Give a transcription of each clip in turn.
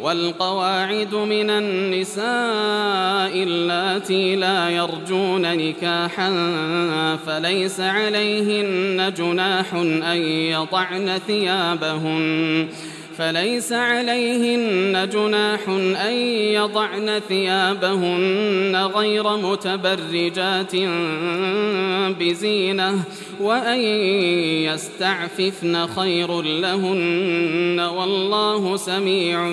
والقواعد من النساء اللاتي لا يرجون نكاحا فليس عليهن جناح أن يطعن ثيابهن فليس عليهن جناح أن يضعن ثيابهن غير متبرجات بزينة وأن يستعففن خير لهن والله سميع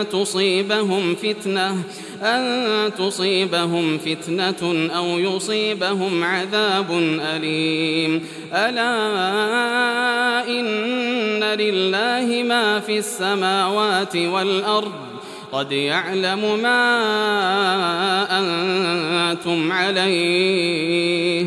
أن تصيبهم فتنة أن تصيبهم فتنة أو يصيبهم عذاب أليم. ألا إن لله ما في السماوات والأرض؟ قد يعلم ما أنتم عليه.